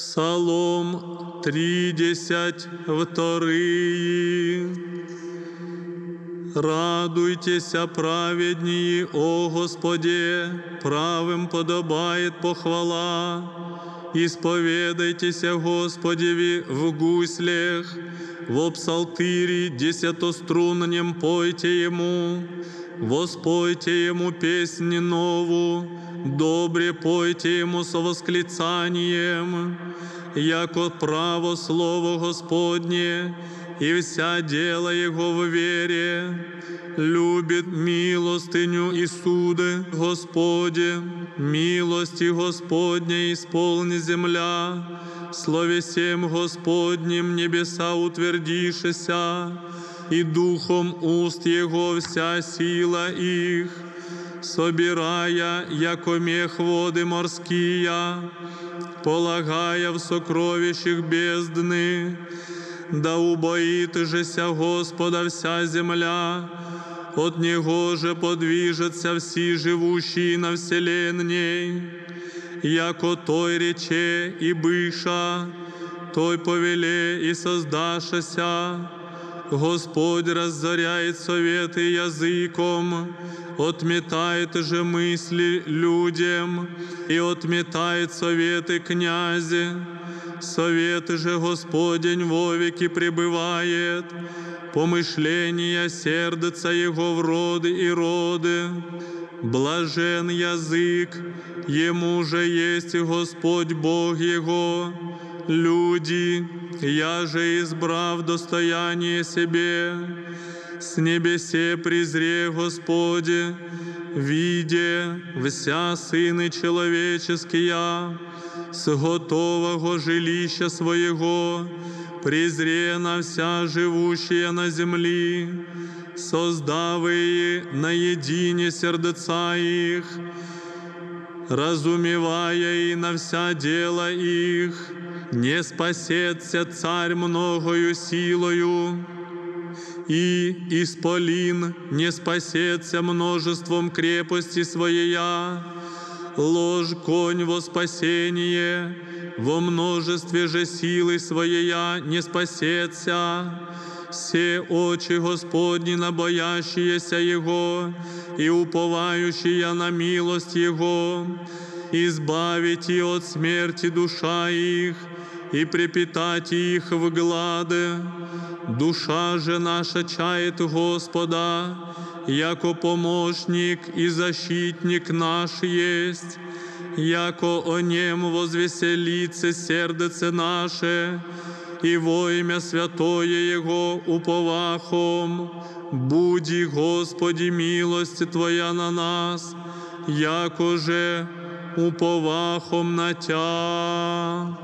Псалом 32. Радуйтеся, праведнії, о Господе, правым подобает похвала. Исповедайтеся Господеви в гуслях, во псалтире десятоструннем пойте Ему, воспойте Ему песни нову, добре пойте Ему со восклицанием, яко право Слово Господне, и вся дело Его в вере, любит милостыню и суды Господи, милости Господня исполни земля, словесем Господним небеса утвердишися, и духом уст Его вся сила их, собирая, яко мех воды морские, полагая в сокровищах бездны, да убоїтежеся Господа вся земля, от Него же подвижется всі живущие на вселенной, яко той рече и быша, той повеле и создашася, Господь разоряет советы языком, отметает же мысли людям и отметает советы князи. Совет же Господень вовеки пребывает, помышления сердца Его в роды и роды. Блажен язык, Ему же есть Господь Бог Его. Люди, я же избрав достояние себе, с небесе презре Господи, виде вся сыны человеческие, с готового жилища своего, презре на вся живущая на земли, создавые наедине сердца их, разумевая и на вся дело их, не спасется царь многою силою, и исполин не спасется множеством крепости своея, ложь конь во спасение, во множестве же силы своея не спасется. Все очи Господни на боящиеся Его и уповающие на милость Его, избавите от смерти душа их и припитать их в гладе. Душа же наша чает Господа, яко помощник и защитник наш есть, яко о нем возвеселится сердце наше, и во имя святое Его уповахом. Буди, Господи, милость Твоя на нас, яко же уповахом на Тя.